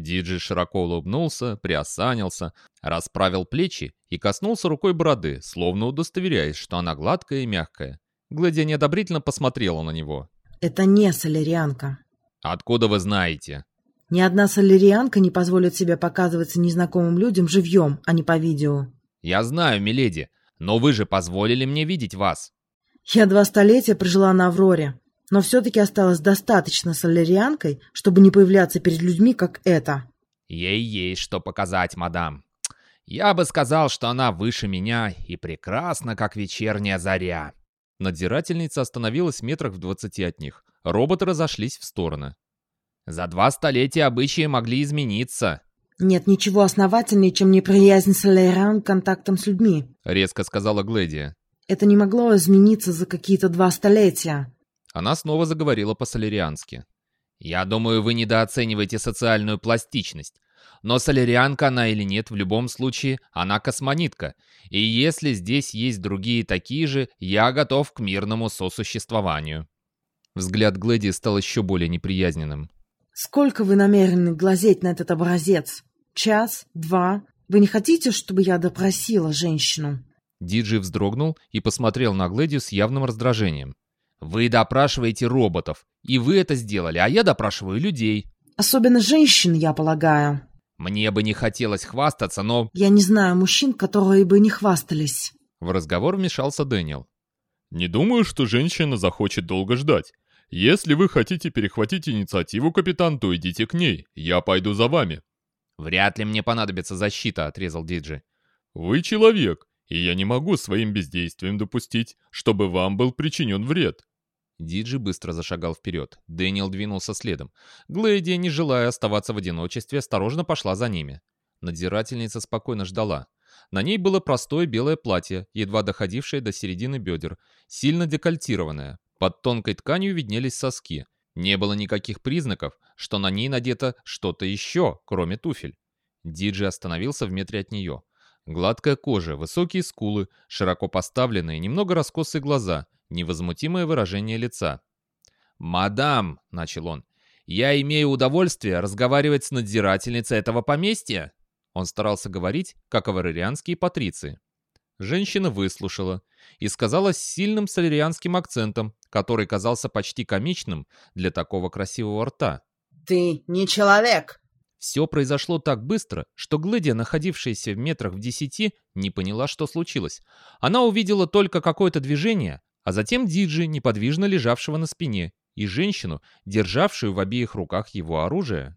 Диджи широко улыбнулся, приосанился, расправил плечи и коснулся рукой бороды, словно удостоверяясь, что она гладкая и мягкая. Глэдия неодобрительно посмотрела на него. «Это не солярианка». «Откуда вы знаете?» «Ни одна солярианка не позволит себе показываться незнакомым людям живьем, а не по видео». «Я знаю, миледи, но вы же позволили мне видеть вас». «Я два столетия прожила на Авроре но все-таки осталась достаточно солярианкой, чтобы не появляться перед людьми, как это. Ей есть что показать, мадам. Я бы сказал, что она выше меня и прекрасна, как вечерняя заря. Надзирательница остановилась в метрах в двадцати от них. Роботы разошлись в стороны. За два столетия обычаи могли измениться. «Нет ничего основательнее, чем неприязнь соляриан к контактам с людьми», — резко сказала Гледия. «Это не могло измениться за какие-то два столетия. Она снова заговорила по-солериански. «Я думаю, вы недооцениваете социальную пластичность. Но солерианка она или нет, в любом случае, она космонитка. И если здесь есть другие такие же, я готов к мирному сосуществованию». Взгляд Глэди стал еще более неприязненным. «Сколько вы намерены глазеть на этот образец? Час? Два? Вы не хотите, чтобы я допросила женщину?» Диджи вздрогнул и посмотрел на Глэди с явным раздражением. Вы допрашиваете роботов, и вы это сделали, а я допрашиваю людей. Особенно женщин, я полагаю. Мне бы не хотелось хвастаться, но... Я не знаю мужчин, которые бы не хвастались. В разговор вмешался Дэниел. Не думаю, что женщина захочет долго ждать. Если вы хотите перехватить инициативу, капитан, то идите к ней. Я пойду за вами. Вряд ли мне понадобится защита, отрезал Диджи. Вы человек, и я не могу своим бездействием допустить, чтобы вам был причинен вред. Диджи быстро зашагал вперед. Дэниел двинулся следом. Глэдия, не желая оставаться в одиночестве, осторожно пошла за ними. Надзирательница спокойно ждала. На ней было простое белое платье, едва доходившее до середины бедер, сильно декольтированное. Под тонкой тканью виднелись соски. Не было никаких признаков, что на ней надето что-то еще, кроме туфель. Диджи остановился в метре от нее. Гладкая кожа, высокие скулы, широко поставленные, немного раскосые глаза — невозмутимое выражение лица. «Мадам», — начал он, — «я имею удовольствие разговаривать с надзирательницей этого поместья». Он старался говорить, как аварианские патриции. Женщина выслушала и сказала с сильным солярианским акцентом, который казался почти комичным для такого красивого рта. «Ты не человек!» Все произошло так быстро, что Глэдия, находившаяся в метрах в десяти, не поняла, что случилось. Она увидела только какое-то движение, а затем Диджи, неподвижно лежавшего на спине, и женщину, державшую в обеих руках его оружие.